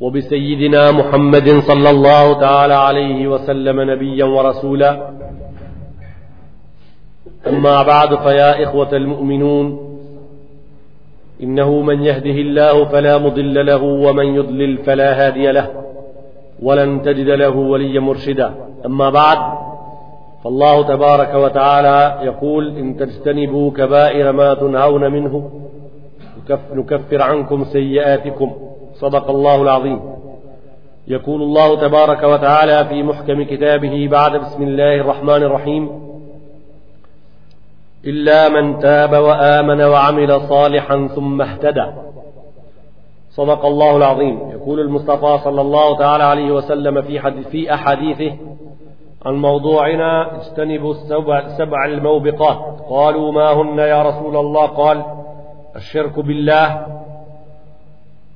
وبسيدنا محمد صلى الله تعالى عليه وسلم نبيا ورسولا أما بعد فيا إخوة المؤمنون إنه من يهده الله فلا مضل له ومن يضلل فلا هادي له ولن تجد له وليا مرشدا أما بعد فالله تبارك وتعالى يقول إن تجتنبوا كبائر ما تنهون منه نكفر عنكم سيئاتكم صدق الله العظيم يقول الله تبارك وتعالى في محكم كتابه بعد بسم الله الرحمن الرحيم إلا من تاب وآمن وعمل صالحا ثم اهتدى صدق الله العظيم يقول المصطفى صلى الله تعالى عليه وسلم في حديث في أحاديثه عن موضوعنا اجتنبوا السبع, سبع الموبقات قالوا ما هن يا رسول الله قال الشرك بالله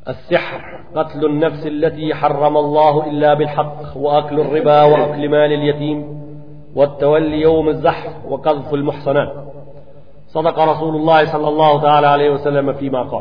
السحر قتل النفس التي حرم الله إلا بالحق وأكل الربا وأكل مال اليتيم والتولي يوم الزحف وقذف المحصنات sada ka Rasulullah sallallahu ta'ala aleyhu sallam e fima ka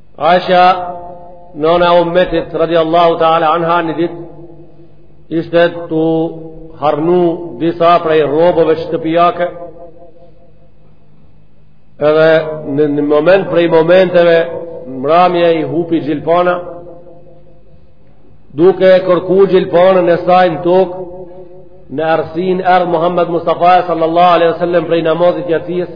Aisha, nëna e ummetit, radiallahu ta'ala anha një dit, ishte tu harnu disa prej rrobave shtëpiake, edhe në një moment prej momenteve, mramje i hupi gjilpana, duke e kërku gjilpanën e saj n'tokë, në arsin erdh Muhammed Mustafa sallallahu alaihi sallam prej namazit t'jacisë,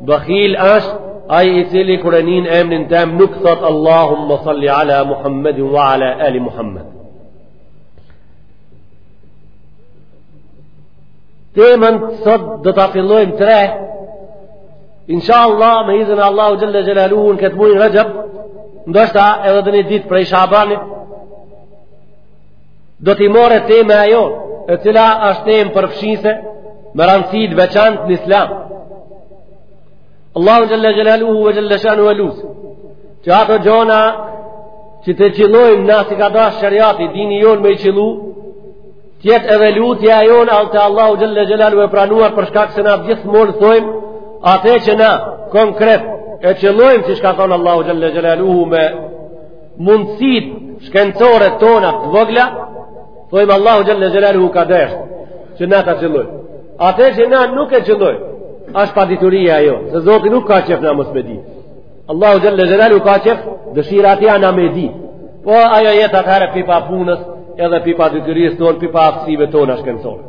Bakhil është ai i cili kur e nin emrin tem nuk thot Allahumma salli ala Muhammedin wa ala ali Muhammed. Temën sot do ta fillojmë tre. Inshallah me izin e Allahut xhelle xhelaluhu në këtë muaj Rajab, ndoshta edhe në një ditë prej Shabanit, Do të merret tema ajo, e cila është temë përfshise me rëndësi t'veçantë në islam. Allahun xhelle xhelaluhu ve xhelle shanuhu e lus, që ato gjona që t'i qillojmë na si ka dasht sheriati, dini jonë me i qillu, t'jetë edhe lutja jonë al te Allahu xhelle xhelaluhu e pranuar për shkak se na gjithmonë thojmë, atë që na konkret e qëllojmë qysh ka thonë Allahu xhelle xhelaluhu me mundësitë shkencore tona të vogla, thojmë Allahu xhelle xhelaluhu ka dasht, që na ta qillojmë. Ate që na nuk e qillojmë, asht padituria jonë, se Zoti nuk ka qef na mos me di. Allahu xhelle xhelaluhu ka qef, dëshira e tij na me di. Po ajo jet atëherë pi papunës, edhe pi paditurisë tonë, pi paaftësive tona shkencore.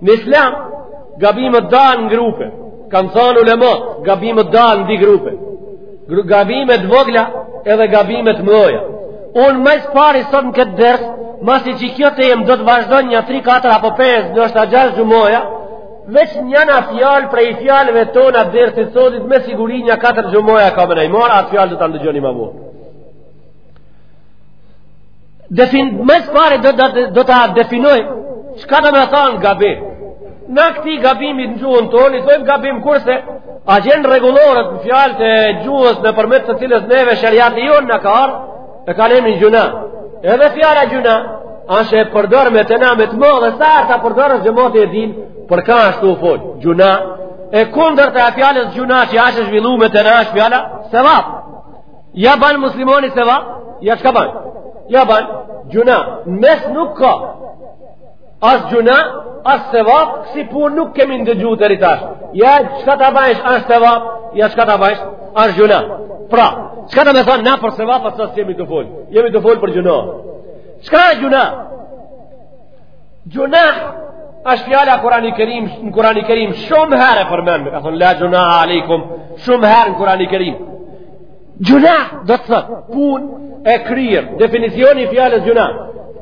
Në islam, gabimet dahen në grupe. Kanë thonë ulemot, gabimet dahen në dy grupe. Gabime t'vogla edhe gabime t'mdhoja. Unë më së pari sot në këtë ders, masi që kjo temë do të vazhdojë nja 3, 4 apo 5, noshta gjashtë xhumaja, veç njana fjalë prej fjalëve tona t'dersit të sotit me siguri nja 4 xhumaja ka me na i marrë, atë fjalë do ta ndëgjoni ma vonë. Defin, më së pari do, do, do ta definojmë çka do me thonë gabim. Na këtij gabimi në gjuhën tonë, i thojmë gabim kurse a gjenë regulorët në fjalë të gjuhës nëpërmjet të cilës neve sheriati jonë na ka ardh, e kemi gjunah. Edhe fjala gjunah, asht e përdorme te na me të madhe, sa herë ta përdorsh xhemati e din, për çka asht tu u folë, gjunah, e kundërta e fjalës gjunah që asht e zhvillume te na është fjala sevap. Ja ban muslimoni sevap, ja çka ban? Ja ban gjunah, mes nuk ka. As gjunah, as sevap, si punë nuk kemi ndëgju deri tash. Ja çka ta bajsh, asht sevap, ja çka ta bajsh, asht gjunah. Pra, çka do me thonë, na për sevap, për s'jemi tu folë. Jemi tu folë për gjunah. Çka asht gjunah? Gjunah është fjala Kurani Kerim, në Kurani Kerim shumë herë e përmendë, ka thonë la gjunah alejkum, shumë herë në Kurani Kerim. Gjunah do të thotë pun e kryer, definicioni i fjalës gjunah.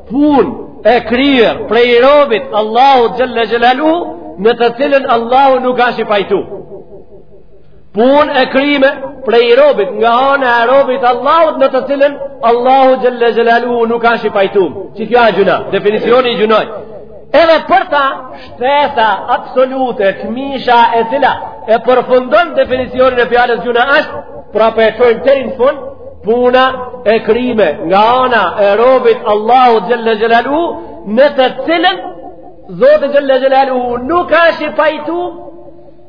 Pun e kryer prej robit Allahu xhalla xhelalu në të cilën Allahu nuk asht i pajtu. Pun e krime prej robit nga ana e robit Allahut në të cilën Allahu xhalla xhelalu nuk asht i pajtum. Qikjo është gjunah? Definicioni i gjunahit. Edhe për ta shtesa absolute, këmisha e cila e përfundon definicionin e fjalës gjunah është, prap po e çojmë deri në fund, puna e krime nga ana e robit Allahut xhalla xhelalu në të cilën Zoti xhalla xhelalu nuk ashtë i pajtu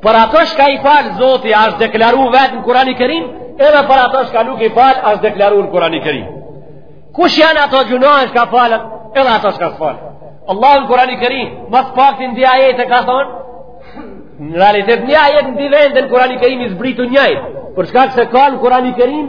Për ato shka i fal Zoti asht deklaru vetë në Kurani Kerim, edhe për ato shka nuk i fal asht deklaru në Kurani Kerim. Kush janë ato gjunahe shka falen, edhe ato shka s'falen. Allah në Kurani Kerim, ma s'pakti në dy ajete e ka thonë, në realitet një ajet në dy vende në Kurani Kerim i zbritu njajtë, për shkak se ka në Kurani Kerim,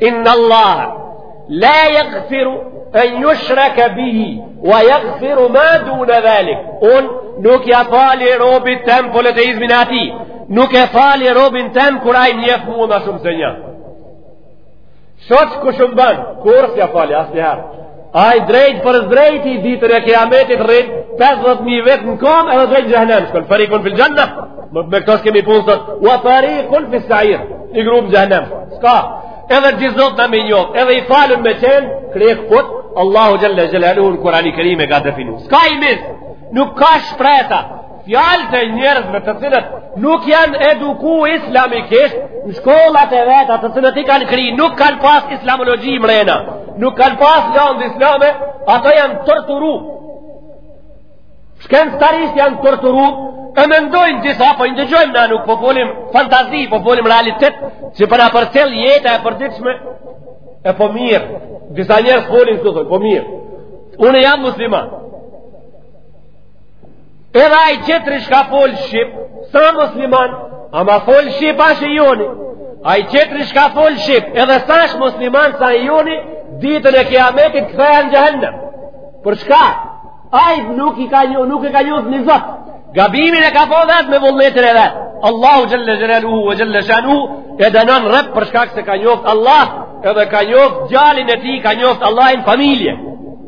Inna Allah la yaghfiru an yushraka bihi wa yaghfiru ma duna dhalik. Un nuk ja fali robit tem politeizmin e tij. Nuk e fali robin tem kur ai njef mua ma shumë se një. Shok kush më ban, kurrë s'ja fali asnjëherë. Ai drejtpërdrejt ditën e kiametit rrin 50000 vjet në kom edhe drejt xhehenem shkon fariqun fil janna me këto s'kemi punë sot wa fariqun fi sa'ir ni grup xhehenem s'ka edhe dy zot me m'i njoft edhe i falun me qen krek put Allahu xhalla xhelalu në Kur'an i Kerim e ka definu ska i mis nuk ka shpreta Fjalët e njerëzve të cilët nuk janë eduku islamikisht në shkollat e veta të cilat i kanë kri, nuk kanë pas islamologji mrena, nuk kanë pas lëndë islame, ato janë torturu. Shkencëtarisht janë torturu, e mendojnë disa, po i ndëgjojmë na nuk po folim fantazi, po folim realitet, që po na përcjell jeta e përditshme e po mirë. Disa njerëz folin këtu, po mirë. Unë jam musliman. Edhe ai qetri shka fol shqip, s'a musliman, ama fol shqip asht i joni. Ai qetri shka fol shqip, edhe s'asht musliman s'a i joni, ditën e kiametit kthehet në xhehenem. Për shka? Ai nuk i ka një, nuk e ka njoft një Zot. Gabimin e ka bo vetë me vullnetin e vetë. Allahu xhalla xhelaluhu, xhalla shanuhu, e dënon rreptë për shkak se ka njoft Allah, edhe ka njoft djalin e tij, ka njoft Allahin familje.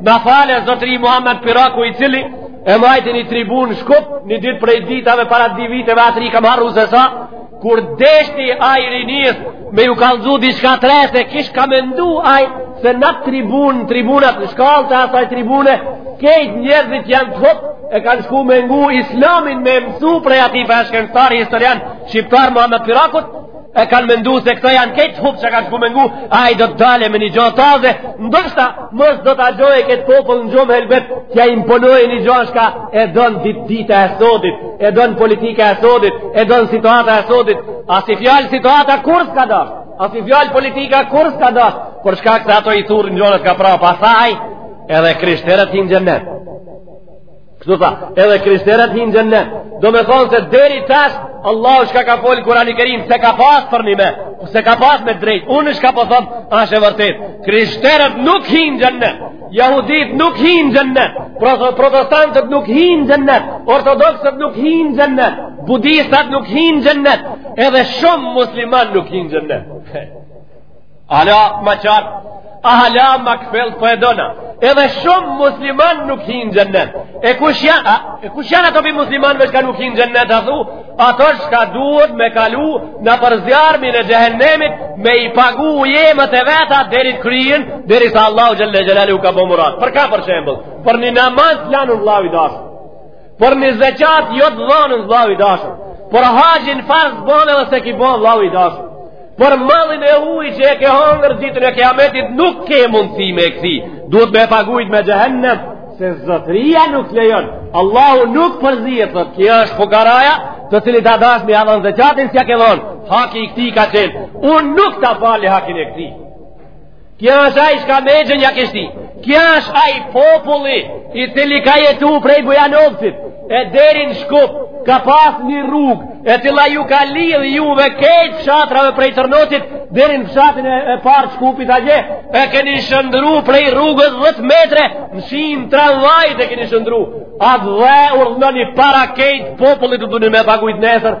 Na fale zotri Muhamed Pirraku i cili e majti një tribunë n'Shkup një ditë prej ditave para dy viteve a tri kam harru se sa kur deshti ai rinisë me ju kallzu diçka tre se kish ka mendu ai se n'at tribunë tribunat në shkallët e asaj tribune kejt njerëzit janë të hupë e kanë shku me ngu islamin me mësu prej atij farë shkencëtari historian shqiptar Muhamed Pirrakut e kanë mendu se këto janë kejt hupë që kanë shku me ngu, ai do të dalë me një gjo taze, ndoshta mos do ta gjojë këtë popull në gjumë helbet, t'ja imponojë një gjo çka e don dita dita e sotit, e don politika e sotit, e don situata e sotit, asi fjalë situata kurrë s'ka dashtë, asi fjalë politika kurrë s'ka dashtë, për shkak se ato i thurin gjonat ka prapa saj, edhe krishterët hinë xhennet. Kështu tha, edhe krishterët hinë xhennet. Domethonë se deri tash, Allahu çka ka folë Kurani Kerim, s'e ka pas përnime, s'e ka pas me drejt, unë çka po thom, asht e vërtetë, krishterët nuk hinë xhennet, jahuditë nuk hinë xhennet, protestantët nuk hinë xhennet, ortodoksët nuk hinë xhennet, budistat nuk hinë xhennet, edhe shumë muslimanë nuk hinë xhennet. Ala ma qartë, ala ma kthjellt po e dona. Edhe shumë muslimanë nuk hinë xhennet. E kush janë, a, e kush janë ato pi muslimanëve çka nuk hinë xhennet, a thu? Ato çka duhet me kalu nëpër zjarmin e xhehennemit me i pagu ujemet e veta deri t'kryhen, derisa Allahu xhelle xhelaluhu ka bo murad. Për çka për shembull? Për një namaz t'lanun vllau i dashur. Për një zekat jo të dhonun vllau i dashur. Për haxhin farz bon edhe s'e ki bon vllau i dashur. Për mallin e huj që e ke hongër ditën e kijametit nuk ke mundësi me e kthi. Duhet me pagujt me xhehennem se zotëria nuk lejon. Allahu nuk përzihet, thotë, ky është fukaraja të cilit a dasht me ja dhonë zekatin s'ja ke dhonë. Haki i këtij ka qenë. Unë nuk ta fali hakin e këtij. Kja është ai çka me e gjënja kështu. Kja është ai populli i cili ka jetu prej Bujanovcit e deri n'Shkup ka pas një rrugë e cila ju ka lidhë juve kejt fshatrave prej Tërnocit deri n'fshatin e, e parë Shkupit atje e keni shëndru prej rrugës 10 metre në shinë tramvajit e keni shëndru atë dhe urdhënoni para kejt popullit duhni me pagujt nesër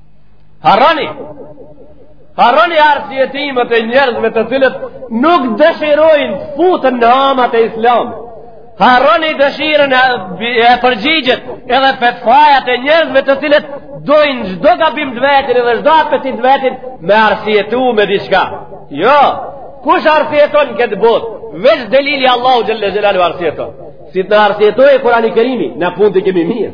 Harroni! Harroni arsyetimet e njerëzve të cilët nuk dëshirojnë futen në amat e islamit. Harroni dëshirën e përgjigjet edhe fetfajat e njerëzve të cilët dojnë çdo gabim të vetin edhe çdo apetit të vetin me arsyetu me diçka. Jo, kush arsyeton n'këtë botë? Veç delili Allahu xhelle xhelaluhu arsyeton. Si t'na arsyetojë Kurani Kerimi, na punët i kemi mirë.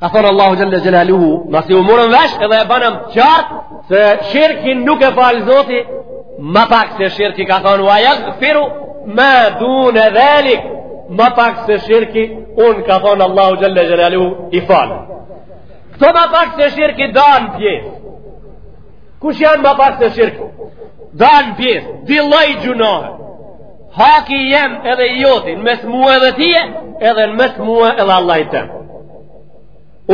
Ka thonë Allahu Xhelle Xhelaluhu, masi u murëm vesh edhe e bamë të qartë, se shirkin nuk e fal Zoti, ma pak se shirki ka thonë, wa jagfiru ma dune dhalik, ma pak se shirki, unë ka thonë Allahu Xhelle Xhelaluhu, i fal. Këto ma pak se shirki danë pjesë. Kush janë ma pak se shirki? Danë pjesë, dy lloj gjunahe. Haki jem edhe i joti në mes mua edhe tije, edhe në mes mua edhe Allahit tem.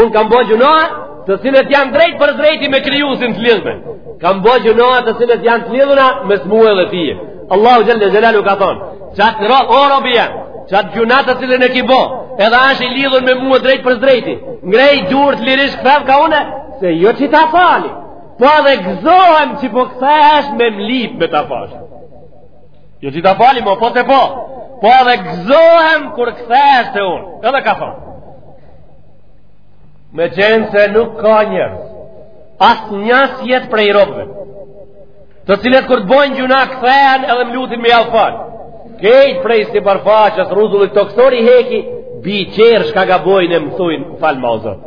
Unë kam bo gjunahe të cilët janë drejtpërdrejti me Krijuesin të lidhme. Kam bo gjunahe të cilët janë të lidhuna mes mua edhe tije. Allahu Xhelle Xhelaluhu ka thonë, qat rob, o robi jem, qat gjunah të cilin e ki bo, edhe asht i lidhun me mua drejtpërdrejti, ngrej durët lirisht, kthehu ka une, se jo që ta fali, po edhe gëzohem që po kthehesh me m'lyp me ta falë. Jo që ta fali mo, po te po. Po edhe gëzohem kur kthehesh te unë. Edhe ka thonë. Me qenë se nuk ka njerëz, asnjë s'jet prej robëve të cilët kur të bojnë gjunah kthehen edhe më lutin me jav falë, krejt prej sipërfaqes rruzullit tokësor i heki, bi tjerë çka gabojnë e më thojnë falma o Zot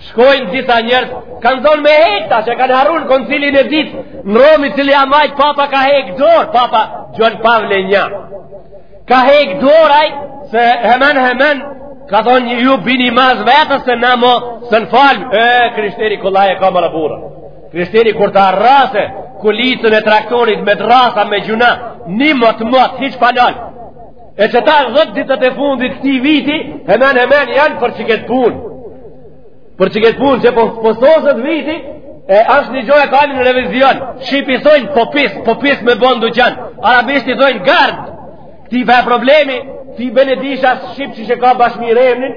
Shkojnë disa njerëz, kanë zonë me hekta që kanë harruar në koncilin e dytë, në Romë i cili u mbajt papa ka hek dorë, papa Gjon Pavle I. Ka hek dorë ai se hemen hemen ka thonë ju bini mas vetë se na mo s'e falim, e krishteri kollaj e ka more burra. Krishteri kur ta rrase kulicën e traktorit me drrasa me gjunahe, një mot mot hiç pa nal. E qëto dhetë ditët e fundit këtij viti, hemen hemen janë për që këtë punë. Për që këtë punë, që po soset viti, e është një gjo e kali në revizion, shqip i thojnë popis, popis me bo n'duqan, arabisht i thojnë gardë, këti për problemi, ti benedisha shqip si e ka bash mirë emnin,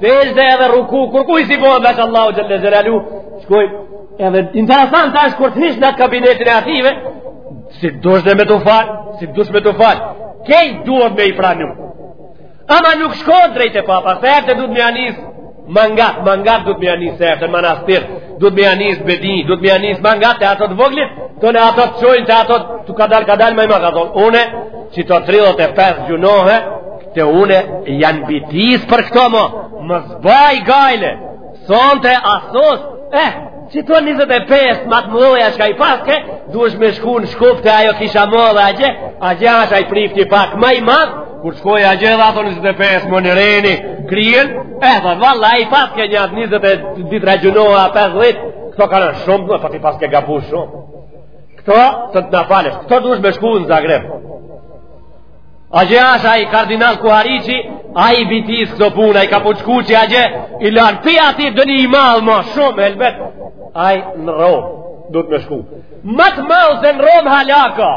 Sexhde edhe ruku, kurkuj s'i bojë veç Allahu Xhelle Xhelaluhu, shkoj, edhe interesant asht kur të hish në kabinetin e atyve, si dush dhe me të falë, si dush me të falë, krejt duhet me i pranu. Ama nuk shko drejt te papa, sefte duhet me ia nis ma ngat, ma ngat duhet me ia nis sefte në Manastir, duhet me ia nis bedi, duhet me ia nis ma ngat te ato të voglit, të në ato të çojnë, te ato të kadal, kadal, ma i madh ka thonë, une, qëto 35 gjunahe, Te une janë bitis për këto mo, mos mbaj gajle, thonë të asos, eh, qëto 25 ma të mëdhaja çka i paske, duhesh me shku në Shkup te ajo kisha e madhe atje, atje asht ai prifti pak ma i madh, kur shkoj atje dhe ato 25 më në reni, kryen, edhe valla i paske nja 20 e dy-tre gjunahe 50, këto kanë shumë, dhe pa ti paske gabu shumë. Këto të të në falesh, këto duhesh me shku në Zagreb, Atje asht ai kardinal Kuhariqi, ai i bitis këto punë, ai kapuçkuqi atje, i lan pi aty dhe një i madh ma shumë, helbet, ai në Romë duhet me shku. Ma t'madh se në Romë halaka,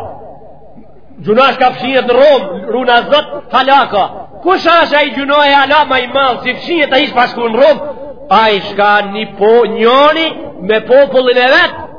gjynah s'ka fshihet në Romë, runa Zot halaka, kush asht ai gjynah hala ma i madh, s'i fshihet ai pa shku në Romë, ai s'ka njani me popullin e vet,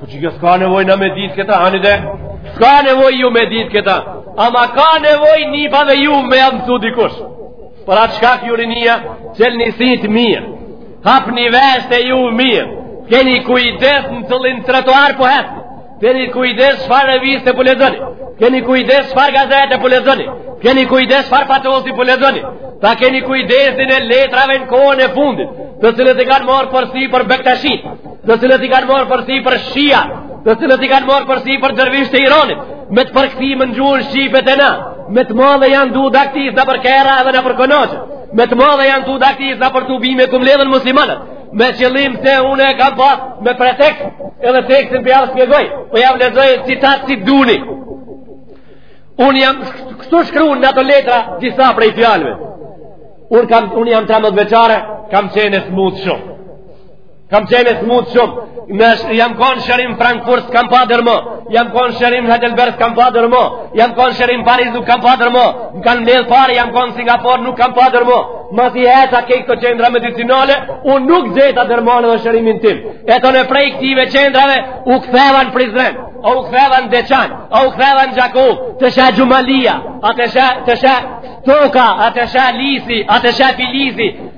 Po që kjo s'ka nevojë na me ditë këta, hani dhe? S'ka nevojë ju me ditë këta, ama ka nevojë nipave juve me jau mësu dikush. Për atë shkak ju rinia, çelni sytë mirë, hapni veshët e juve mirë, keni kujdes në cilin trotuar po hecni, keni kujdes çfarë reviste po lexoni, keni kujdes çfarë gazete po lexoni, keni kujdes çfarë fatosi po lexoni, ta keni kujdesin e letrave në kohën e fundit, të cilët i kanë marrë përsipër bektashit, të cilët i kanë marrë përsipër shiat, të cilët i kanë marrë përsi për dërvisht e Iranit, me të përkthim në gjuhën shqipe te na, me të madhe janë tu daktis nëpër kerra edhe nëpër konaqe, me të madhe janë tu daktis nëpër tubime ku mledhen muslimanët, me qëllim se une e kam pas me pretekst, edhe tekstin po jav shpjegoj, po po jav lexoj citat si duni. Unë jam, kështu shkru në ato letra, disa prej fjalve. Unë jam 13 vjeçare, kam qenë e smutë shumë. Kam qenë e smutë shumë, jam konë n'shërim Frankfurt, s'kam pa derman, jam konë n'shërim Heidelberg, s'kam pa derman, jam konë n'shërim Paris, nuk kam pa derman, më kanë mledhë pare, jam konë Singapor, nuk kam pa derman, masi eca krejt kto qendra medicinale, unë nuk gjeta dermanin dhe shërimin tim. E tani prej këtyve qendrave, u ktheva në Prizren, o u ktheva në Deçan, o u ktheva në Gjakovë, te sheh Xhemalia, a te sheh, te sheh Toka, a te sheh Lisi, a te sheh Filizi,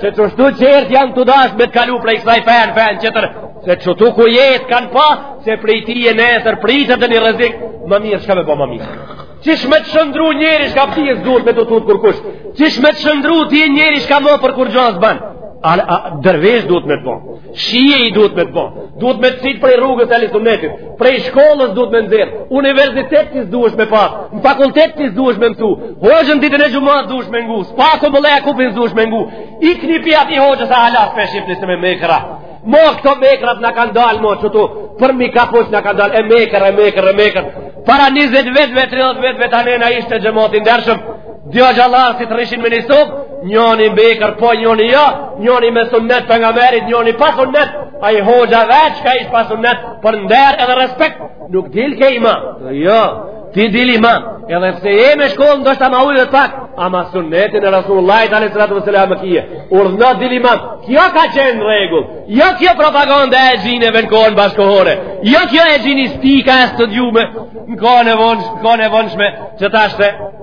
Se qishtu qartë janë tu dashtë me të kalu prej kësaj feje n'fe tjetër, se qitu kujt kanë pa, se prej tij nesër pritet edhe një rrezik, ma mirë çka me ba ma mirë. Qysh me të shndërru njeri çka pi tij s'duhet me u tutë kurkush, qysh me të shndërru ti njeri çka mo për kurgja s'ban, a, a dervish duhet me të bo. Shiit duhet me të bo. Duhet me të qitë prej rrugës Ehli Sunetit. Prej shkollës duhet me nxjerrë. Universitetin s'duhet me pa. Në fakultet s'duhet me mësu. Hoxhën ditën e xhumasë s'duhet me ngu. Pa ku mulla Jakupin s'duhet me ngu. Ikni pi atij hoxhës a halas për shqipni se me mekra. Mo këto mekrat na kanë dalë mo qitu. Përmi kapuç na kanë dalë. E mekër, e mekër, e mekër. Para 20 vjetëve, 30 vjetëve te ne na ishte xhemat i ndershëm. Dy hoxhallarë si të rrishin me një sobë, njoni mjekër po, njoni jo, njoni me sunnet të pejgamberit, njoni pa sunnet, ai hoxha veç ka ish pa sunnet, për nder edhe respekt, nuk dilke imam, dhe jo, ti dil imam, edhe pse je me shkollë, ndoshta ma ulët dhe pak, ama sunnetin e Resulullahit alejhi salatu ve selam e kije, urdhna dil imam, kjo ka qenë rregull, jo kjo propaganda e xhinëve në kohën bashkëkohore, jo kjo e xhinistika e studiume, në kohën e vonshme, që tash,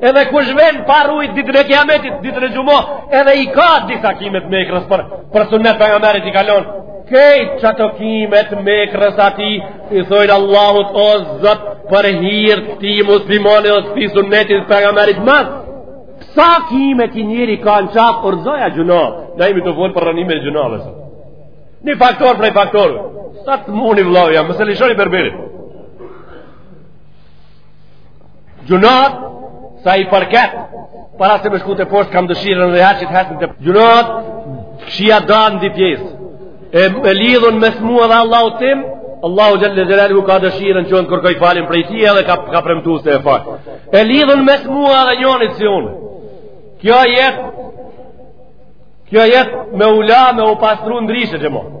Edhe kush vjen pa rrujt ditën e kiametit, ditën e xhuma, edhe i ka disa kime të mjekrës për për sunnet pejgamberit i ka lon. Krejt ato kime të mjekrës aty i thojnë Allahut o Zot për hir të këtij muslimani e këtij sunnetit të pejgamberit më. Sa kime ky njeri ka në qafë rrëzoja gjunah. Ne jemi tu fol për rrënimin e gjunaheve. Një faktor prej faktorëve. Sa të mundi vëllai, mos e lëshoni berberit. Gjunahet, sa i përket, para se me shku teposhtë, kam dëshirën dhe haqit haqit të... Gjunahet, kisha i da në dy pjesë, e, e lidhun mes mua dhe Allahut tim, Allahu xhel-le xhelaluhu ka dëshirën që unë t'kërkoj falje prej tij edhe ka, ka premtu se e fal. E lidhun mes mua dhe njonit si unë. Kjo jet, kjo jet me u la me u pastru ndryshe që mojë.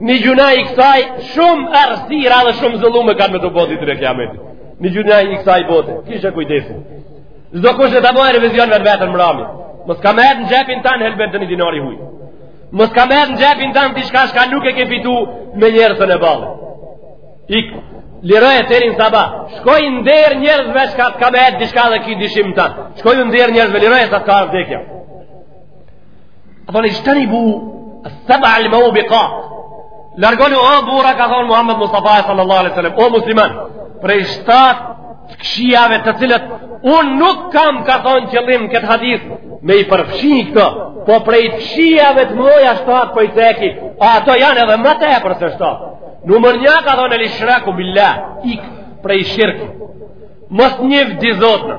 Një gjunah i kësaj, shumë arsira dhe shumë zullume kanë me të bo ditën e kiametit. Një gjunah i kësaj bote, kishe kujdesin. Çdokush le të bojë revizion me veten mrami. Mos ka met në xhepin tand helbete një dinar i huj. Mos ka met në xhepin tand diçka shka nuk e ke fitu me njersën e ballit. Ik, liroje deri n'sabah. Shkoj në derë njerëzve shka ka met diçka dhe ki dyshim tanë. Shkoj në derë njerëzve, liroje sa s'të ka ardh vdekja. Ka thonë ixhtenibu seb'al mubikat. Largohuni o burra, ka thonë Muhammed Mustafa sallallahu alejhi ve sellem, o musliman, prej shtatë të këqijave të cilat, unë nuk kam, ka thonë qëllim këtë hadith, me i përfshi këto, po prej të këqijave të mëdhaja shtatë po i ceki, a ato janë edhe më tepër se shtatë. Numër një, ka thonë el-ishraku bil-lah, ik prej shirkit, mos njih dy zotna,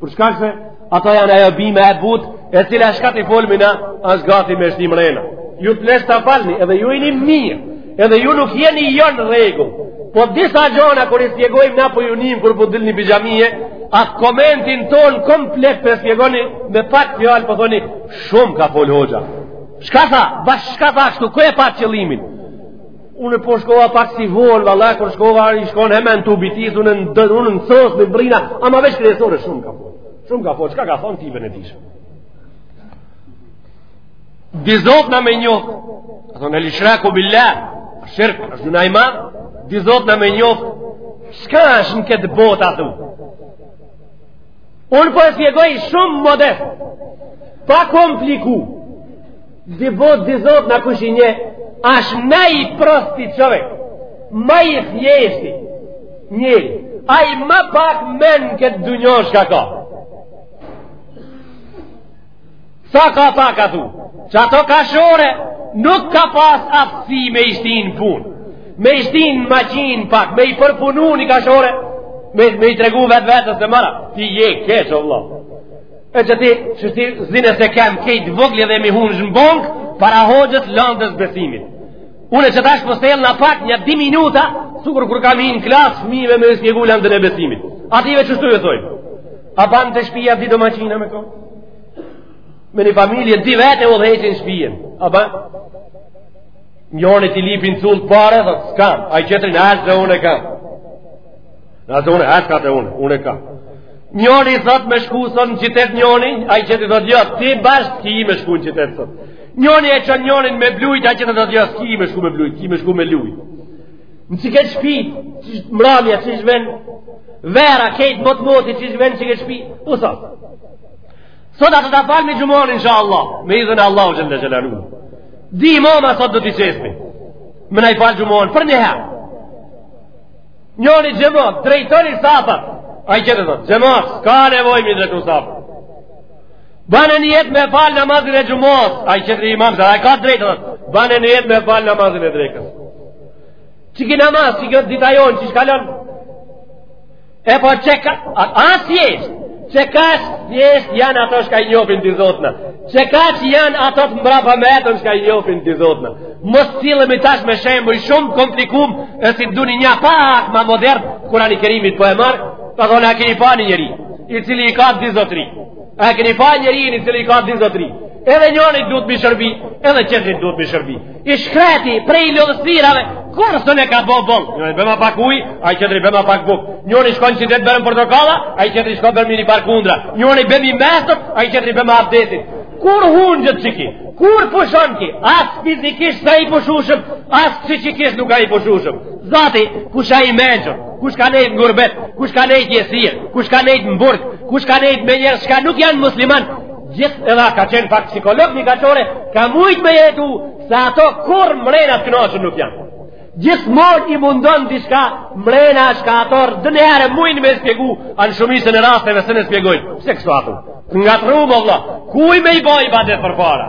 Për shkak se ata janë ajo bima e butë, e cila shka t'i folmi na, është gati me e shti mrena. Ju të lashtë t'na falni, edhe ju jeni mirë, edhe ju nuk jeni jo n'rregull. Po disa gjona, kur i shpjegojmë na po ju njim, kur po dilni pi xhamije, atë komentin tonë komplet po e shpjegoni, me pak fjalë, po thoni, shumë ka folë hoxha. Shka tha, bash shka tha, shtu, ku e pat qëllimin? Unë po shkova pak si vol, valla, kur shkova i shkon hema në tubi ti, unë në dën, unë në sos me brina, ama veç kryesore shumë ka fol. Shumë ka fol, çka ka thon ti vetë dish. Dizot na me njo. Ato në lishra ku billah. Shirk, është gjynah i madh. Dy zotna me njoft. Çka është në këtë botë atë? Unë po e shpjegoj shumë modest. Pa kompliku. Dy bot, dy zotna kush i njeh, asht ma i prosti çovek, ma i thjeshti njeri, ai ma pak men n'këtë dunja çka ka. Sa ka pak, a thu, qato kashore, nuk ka pas aftësi me i shti n'pun, me i shti n'maqin pak, me i përpunu një kashore, me, me i tregu vetëvetes të mëra, ti je keq, o vlla. E që ti, që ti zine se kem kejt vogli dhe mi hun zhmbong, para hoxhës landës besimit. Unë qetash postel në pak nja dy minuta, sikur kur kam hi në klasë, fmive me shpjegu landën e besimit. Atyre qeshtu e thoj, a ban te shpia dy domaqina me kon? Me një familje dy vetë udhëheqin shpien. A ban? Njërit i lypin cullë pare, dhe s'kam, ai qetri ashtë dhe unë e kam. Në atë unë, atë atë unë, unë e ka. Njoni thot me shku sot në qytet njoni, ai qetri thot jo, ti bash ki me shku në qytet sot. Njoni e çon njonin me blujt, ai qetri thot jo, ki me shku me blujt, ki me shku me lujt. Në qikët shpi, qysh mramja, qysh vjen vera, krejt motmoti, qysh vjen n'qikët shpi, u thot. Sot atë të ta falim xhumanë, inshallah, me idhnin e Allahut xhele xhelaluhu Dy imama sot do t'i qesmi, me na e falë xhumanë, përnjëherë. Njëri xhemat, drejtoni safat. Ai qetri thotë, xhemat, s'ka nevoj m'i drejtu safat. Bane nijet me falë namazin e xhumas, ai qetri imam, ai ka drejtë, thot, bane nijet me falë namazin e drekës. Qiky namaz, qikjo dita jonë, qysh kalon, e po qekaq, a thjesht, Qekaq thjesht janë ato çka i njofin dy zotna Qekaq janë ato të mbrapambetun çka i njofin dy zotna Mos sillemi tash me shembuj shumë komplikum E si të duni një pak ma modern Kurani Kerimi po e merr Ka thon a keni pa një njeri i cili i ka dy zotëri A keni pa njeri i cili i ka dy zotëri Edhe njërit duhet m'i shërby Edhe qetrit duhet m'i shërby I shkreti prej lodhësirave, kur së në ka bo boll? Njëri bëma pak uj, ai qetri bëma pak buk. Njëri shko n'qytet blem portokalla, ai qetri shko blem ni par kundra. Njëri bëmi mestet, ai qetri bëma abdesin. Kur hunë gjëtë qiky? Kur pushon ky? As fizikisht s'a i pushushëm, as psikikisht nuk a i pushushëm. Zati, kush a i mençur? Kush ka nejtë n'gurbet? Kush ka nejtë jesir? Kush ka nejtë n'burg? Kush ka nejtë me njerz çka nuk janë musliman? Gjithë edhe ka qenë pak psikolog një kaqore, ka mujt me e hetu se ato kurrë mrena të knaqun nuk janë. Gjithmonë i mundon diçka mrena çka ato ndonjëherë mujnë me e spjegu, ama shumisën e rasteve s'e spjegojnë. Pse kështu atu? Të ngatrrumë, Allah, kujt me i boj ibadet për para?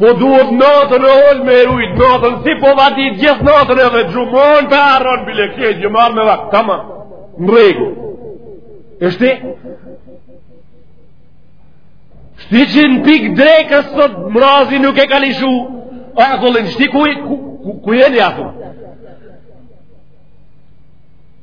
Po duhet natën e ol me rujt natën si po vati gjithë natën edhe xhuman po e harron bile kje gjumon me vakt tamam në rregull e shti shti që në pik drekës sot mrazi nuk e ka lishu akullin shti ku, ku, ku, ku jeni atu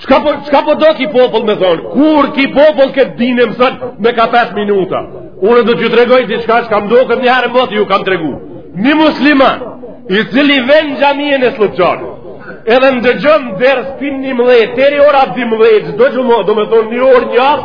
Çka po, çka po do ki popull me thonë? Kur ki popull këtë din e mëson me ka 5 minuta? Unë do t'ju tregoj diçka çka m'doket një herë moti ju kam tregu. Një musliman, i cili ven xhamien e Sllupçanit, edhe ndëgjon ders pi njëmdhet, teri ora dimdhet, do që më, do me thonë një orë n'javë,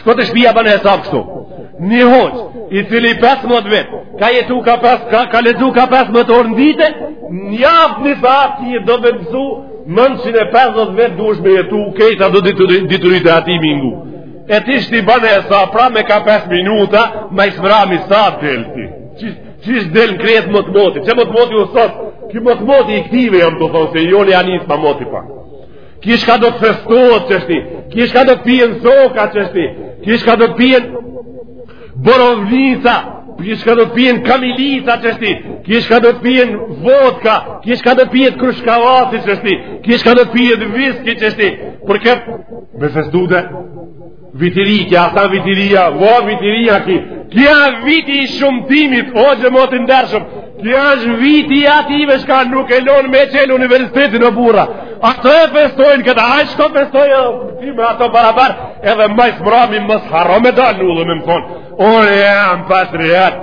Shko te shpia bën hesab kështu. Një hoxhë, i cili 15 vjet, ka jetu ka pas ka ka lexu ka 15 orë në ditë, një javë në fat ti do të mësu mënçin e 50 vjet duhesh me jetu këta dituritë e atij me i ngu. E ti shti bën hesab pra me ka 5 minuta, ma i smrami sa del ti. Qish del krejt motmoti. Qe motmoti u sos, ki motmoti i ktive jam tu thonë se joni ka nis pa moti pa. Ki shka do të festohet qeshti, ki shka do të pijen soka qeshti, ki shka do të pijen borovnica, ki shka do të pijen kamilica qeshti, ki shka do të pijen vodka, ki shka do të pijen krushkavaci qeshti, ki shka do të pijen viski qeshti, për këtë me festu dhe Viti ri, ki asht viti ri a, po viti ri a ki, ki a viti i shëmtimit, o xhemati i ndershëm, ki është viti i ative shka nuk e lonë me çelë universitetin o burra, ato e festojnë këta, a shko festoje edhe ti me ato barabar, edhe ma së mrami mos harro me dalë në udhë me më thonë, unë jam patriot,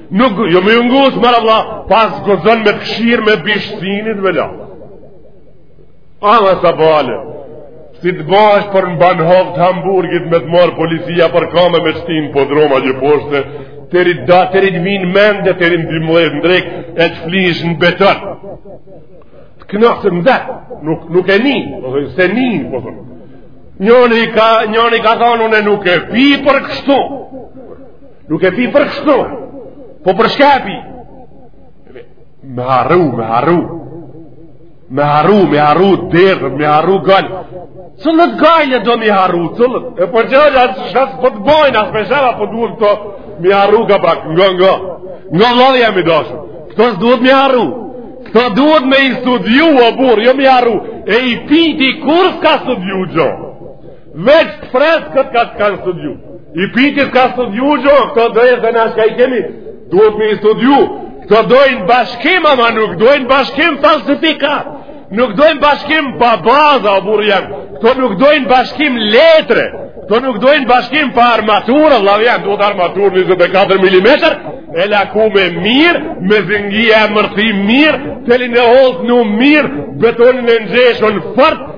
Nuk, jo me ju ngusë, more vlla, pas gëzën me këshirë me bishtinit me la. Ama sabahle, si të bash për në banhof të Hamburgit me të marrë policia për kame me t'shti në podrum atje poshtë, teri da, teri t'vinë mendë, teri në dimdhet në drekë, e të flishë në beton. Të knasë në dhe, nuk, nuk e një, po dhe se një, po dhe. Njoni ka, njoni ka thonë, unë nuk e pi për kështu, Nuk e pi për kështu, po për shka e pi. Me harru, me harru. Me harru, me harru dertet, me harru gajle. Cillat gajle do me i harru, cillat. E për po gjëllë, asë shasë për po të bojnë, asë me shava për po duhet kto me i harru ka pak, ngo ngo. Ngo vllai jem i dashun. Këto s'duhet me i harru. Këto duhet me i studiu, o burrë, jo me i harru. E i pijti kurrë s'ka studiu gjo. Veç të freskët kanë studiu. I pitës ka studiu gjo, këto dojnë dhe na shka i kemi, duhet me i studiu. Këto dojnë bashkim, ama nuk dojnë bashkim falsifikat. Nuk dojnë bashkim pa baza o burra janë. Këto nuk dojnë bashkim letre. Këto nuk dojnë bashkim pa armaturë, la vjen, duhet armaturë 24 mm, e laku me mirë, me zëngjia e mërti mirë, telin e hollë mirë, betonin e ngjeshën fort,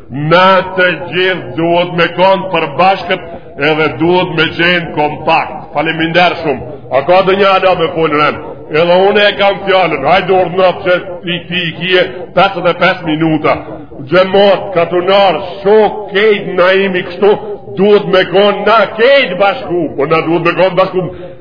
Na të gjithë duhet me konë përbashkët edhe duhet me qenë kompakt. Faleminderit shumë. A ka donja ala me fol ren? Edhe une e kam fjalën. Hajde urdhno që ti i kije 55 minuta. Xhemat, katunar, shok, kejt, na jemi kështu, duhet me konë na kejt bashku. Po na duhet me konë bashku.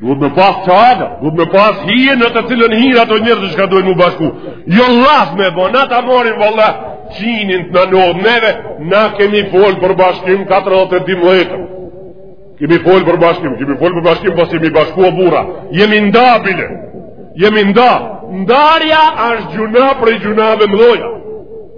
Duhet me pas çadra, duhet me pas hije në të cilën hin ato njerëzit shka dojnë mu bashku. Jo llaf me bo, na ta marrim valla çi nuk na ndodh neve, na kemi folë për bashkim 42 vjet. Kemi folë për bashkim, kemi folë për bashkim, po s'jemi bashku o burra. Jemi nda, bile, jemi nda. Ndarja është gjuna prej gjunave mdhoja.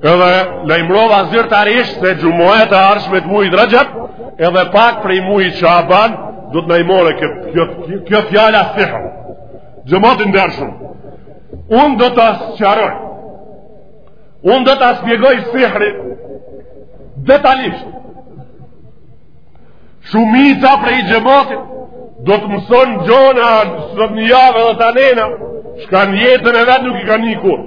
Edhe lajmërova zyrtarisht se xhumot e ardhshme të muajit Rexhep, edhe pak prej muajit Shaban, do të lajmore kjo kjo kjo fjala sihr. Xhemat i ndershëm. Un do ta sqaroj. Un do ta shpjegoj sihrin detalisht. Shumica prej xhematit do të mëson gjona sot një javë edhe tanena, shka n'jetën e vet nuk i ka ni kurrë.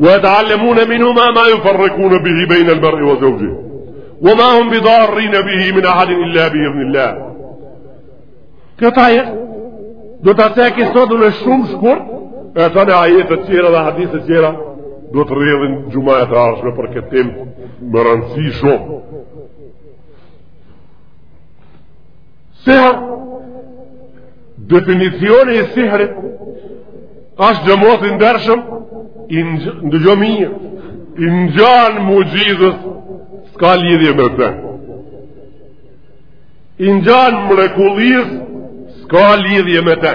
ويتعلمون منهما ما يفرقون به بين المرء وزوجه وما هم بضارين به من أحد إلا بإذن الله كتاية دو تتاكي صدن الشوم شكور اتانا عيات تسيرة دا حديث تسيرة دو تريدن جماعة عرش مبركتين مرانسي شوم Sihr, definicioni i sihrit, është xhemat i ndershëm, një gjo mi i ngjan muxhizes, s'ka lidhje me të. I ngjan mrekullisë, s'ka lidhje me të.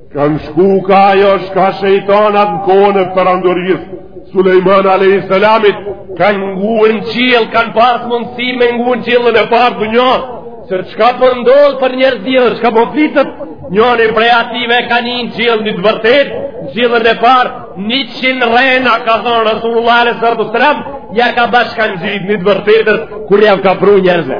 Kanë shku ka ajo shka shejtanat në kohën e perandorisë Sulejman a.s. kanë ngu në qiell, kanë pasë mundësi me ngu në qiellën e parë dunja. Se çka po ndodh për njerëzinë, çka po flitet, njani prej atyve ka ni në qiell një të vërtetë, në qiellën e parë, njëqind rrena, ka thonë Rasulullah a.s. Ja ka bashkangjit një të vërtetës, kur ja ka pru njerëzve.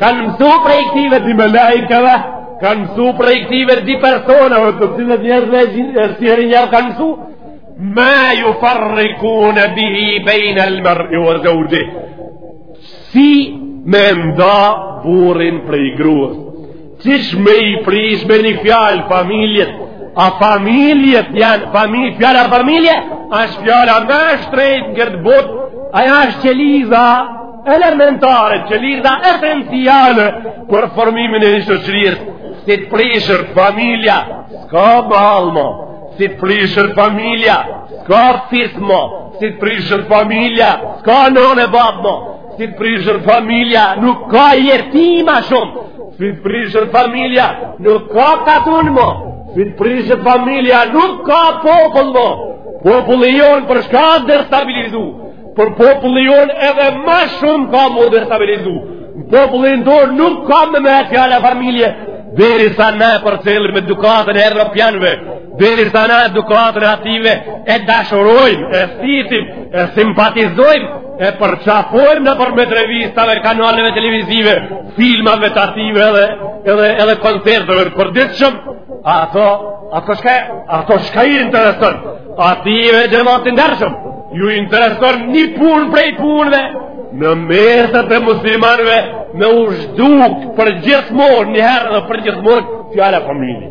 Kanë mësu prej këtyve dy melaqeve, kanë mësu prej këtyve dy personave të cilët njerëzve sihrin ja kanë mësu, ma jufarrikune bihi bejnel mer'i ve zeuxhihi. Si me nda burrin prej grues. Qysh me i prish me një fjalë familjet, a familjet janë, familje, fjala familje është fjala ma e shtrejt në këtë botë, ajo është qeliza elementare, qeliza esenciale për formimin e një shoqërie, si të prishet familja, s'ka mahallë mo, si të prishet familja, s'ka fis mo, si të prishet familja, s'ka nënë e babë mo, Si të prishet familja nuk ka jetë ma shumë Si të prishet familja nuk ka katun mo Si të prishet familja nuk ka popull mo Populli jonë për shka destabilizu Por populli jonë edhe ma shumë ka m'u destabilizu Populli në dorë nuk ka me met fjala familje Derisa na e përcjellim edukatën e evropianve Derisa na edukatën e atyve E dashurojmë, e stitim, e simpatizojmë e përqafojmë nëpërmjet revistave, kanaleve televizive, filmave të atyve edhe, edhe, edhe koncerteve të përditshëm, ato, ato shka, ato shka ju intereson atyve, xhemat i ndershëm, ju intereson një punë prej punëve, në mes të muslimanve, me u zhduk përgjithmonë, njëherë dhe përgjithmonë, fjala familje.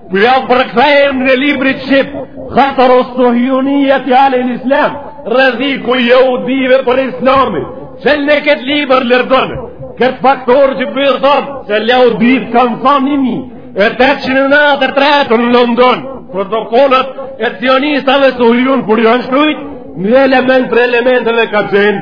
Kjo përkthejmë në libri shqip, khataru suhjunijati alel islam, rreziku i jahudive për islamin, që në këtë libër lexojmë, këtë faktor që po thonë, që jahudit kanë thonë një mijë e tetëqind e nantëdhetë e tretën në London, protokollet e sionistave suhjun, kur janë shkrujt, një element prej elementeve ka qenë,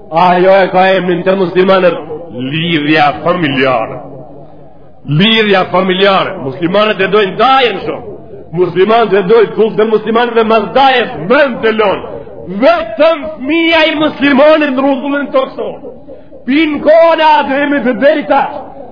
Ajo e ka emrin te muslimanët lidhja familjare. Lidhja familjare. Muslimanët e dojnë dajen shumë. Muslimanët e dojnë kusë dhe muslimanëve mas dajës mendt i lonë. Vetëm fëmija i muslimanit në rruzullin tokësor. Prej kohës Ademit e deri tash.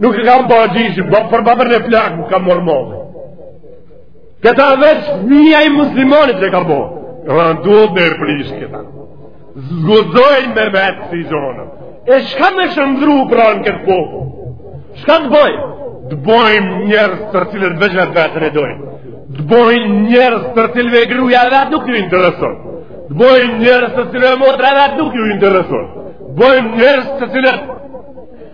Nuk e kam babgjyshin, po babën e plakë, nuk kam mërë mërë. Këta veç fmija i muslimonit që ka bo. Na duhet me e prish këta. Zgudojnë me vetë si zonën. E shka me shëndrru pra në këtë popull? Shka të bojmë? Të bojmë njerëz të cilët veç vetveten e dojnë. Të bojmë njerëz të cilëve gruja e vet nuk ju intereson. Të bojmë njerëz të cilëve motra e vet nuk ju intereson. Të bojmë njerëz të cilët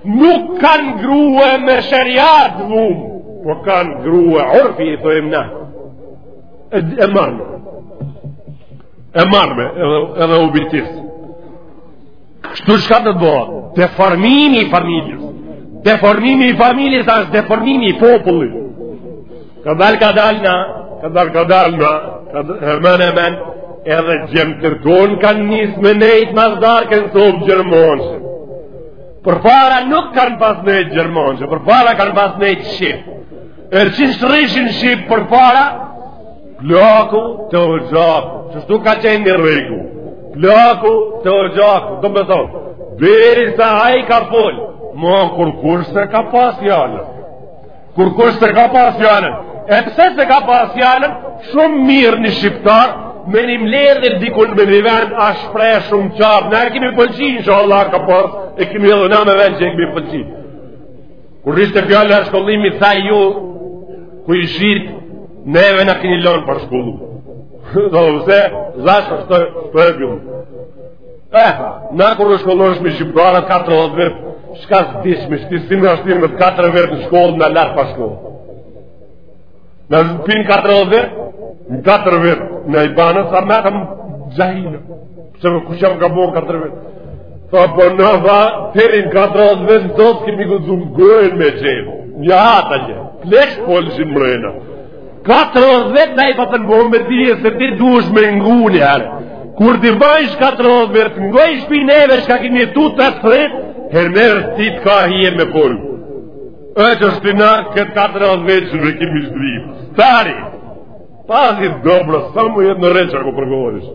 Nuk kanë grue me sheriat lumë, po kanë grue urfi, i thojmë na. E, e marrme. E marrme, edhe, edhe u bitis. Kështu shka do të bohet? Deformimi i familjes. Deformimi i familjes është deformimi i popullit. Kadalë kadalë na, kadalë kadalë na, ka emen e men, edhe djemt tonë kanë nisë me nejtë mas darke në sobë gjermançe. Përpara nuk kanë pas nejtë gjermançe, përpara kanë pas nejtë shqip. E qysh rrishin shqip përpara, plaku te oxhaku, qashtu ka qenë një rregull, plaku te oxhaku, domethonë, derisa ai ka folë, ma kurkush s'e ka pas fjalën. Kurkush s'e ka pas fjalën, e pse s'e ka pas fjalën, shumë mirë një shqiptar, me një mbledhje dikun me një vend, a shpreh shumë qartë, na e kemi pëlqy, inshallah ka pas, e kemi edhe na me vend që e kemi pëlqy. Kur ishte fjala e shkollimi, tha ju, ku ishit, neve na keni lënë pa shkollu. Dhe pse, zashtë është të përgjum. Eh, na kur u shkolloshmi me shqiptara 40 vjet, çka s'dishmi shti si na shtini 4 vjet në shkollë na latë pa shkollë. Na pin 40 vjet, në 4 vjet na i banë sa me kan xhahil. Pse më kush jam gabon 4 vjet. Po po na va deri në 40 vjet do të kemi guxum gojën me xhep. Ja ata që. Plesh polzim mrena. Ka të rëzë vetë me i pa të ngohë me ti e se ti duesh me nguni arë. Kur ti bëjsh ka të rëzë me të ngohë i shpi neve shka ki një tu të të rrit, her mërë ti të ka hi e me punë. E që shpi në këtë ka të rëzë vetë që në kimi shtri. Tari, pa zi dobro, sa mu jetë në reqa ku përgohërish.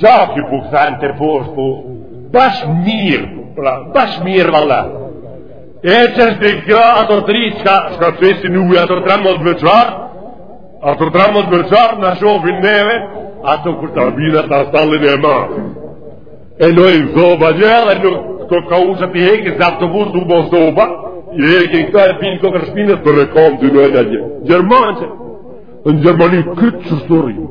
Gjafi ku këthen të poshtë, po bash mirë, pra, bash mirë, valla. E që është të kjo, ato të rritë, që ka, që ka të fesi në ujë, ato të ramë të bëqarë, ato të ramë të bëqarë, në shofin neve, ato kur të abina të asallin e ma. E lojnë zoba një, dhe nuk, këto ka u që të hekë, se atë të burë të u bo zoba, i hekë i këta e pinë këto kërshpinës, për rekom të lojnë a gjë. Gjermanë që, në Gjermani këtë qështu rrimë.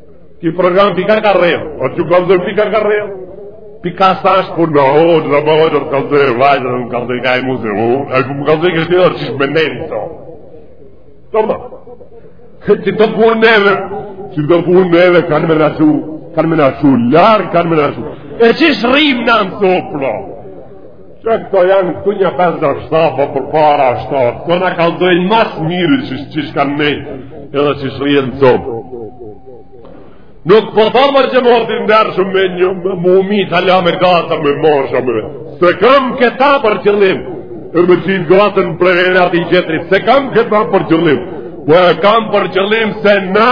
Ti program pika ka rrëmë, o që ka dhe pika ka rrëmë. Pika sa është për në hodë, në më hodë, në ka dhe vajtë, në ka dhe ka e mu dhe mu, e ku më ka dhe kështë edhe që shme neri të. Të më, që të punë neve, që të punë neve, kanë me nasu, kanë me nasu, larë kanë me nasu. E që shrim në në të pro? Që këto janë këtu nja pesë-gjashtë hapa përpara ashtu, këto na kallxojnë ma s'miri qysh kan me nejt edhe qysh rrimë na tash. Nuk po ta mërë që më hëtë ndërë shumë me një më më umi të alë me gata me mërë shumë me. S'e kam këta për qëllim, e me qitë gratë përpara tjetrit, s'e kam këta për qëllim, po e kam për qëllim se na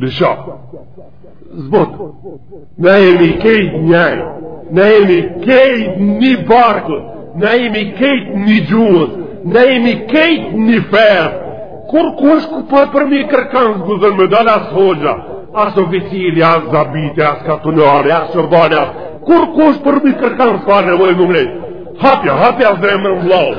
Lësha. Zbot. Na jemi kejt njaj. Na jemi kejt një barkut. Na jemi kejt një gjuhës. Na jemi kejt një fesë. Kurrkush përmi kërkan s'guxon me dalë, as hoxha, as oficiri, as zabiti, as katunari, as shërbane. Kurrkush përmi kërkan s'ka nevojë m'u ngrejt. Hapja, hapja zemrën vllaut.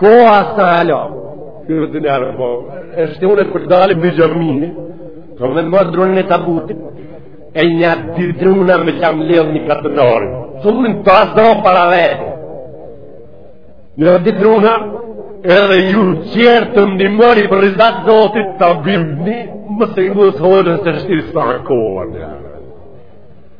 Koha sa alo. Ky është dinar po. Është unë për dalë me xhami. Po më mor drunin e tabutit. E nja dy druna me jam lëv në katënor. Sullin pas do para vetë. Nja dy druna edhe ju qerët ndihmoni për riza t'Zotit të bimni, më se i mos hodës të shtirë sa kohën. Ja.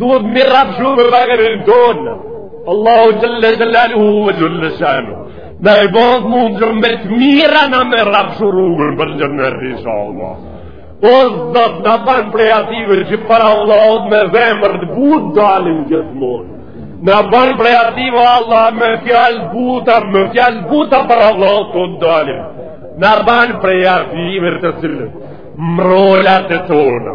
Duhet me rrafshu për bakër e tonë. Allahu xhel-le xhelaluhu ve xhel-le shanuhu. Në e bëhët mund gjërë me të mira na me rrafshu rrugën për xhenet inshallah. O Zot na ban prej atyve që para Allahut me zemër të butë dalin gjithmonë. Na ban prej atyve Allah me fjalë t'buta, me fjalë t'buta para Allahut të dalin. Na ban prej atyve të cilët mrollat e tonë.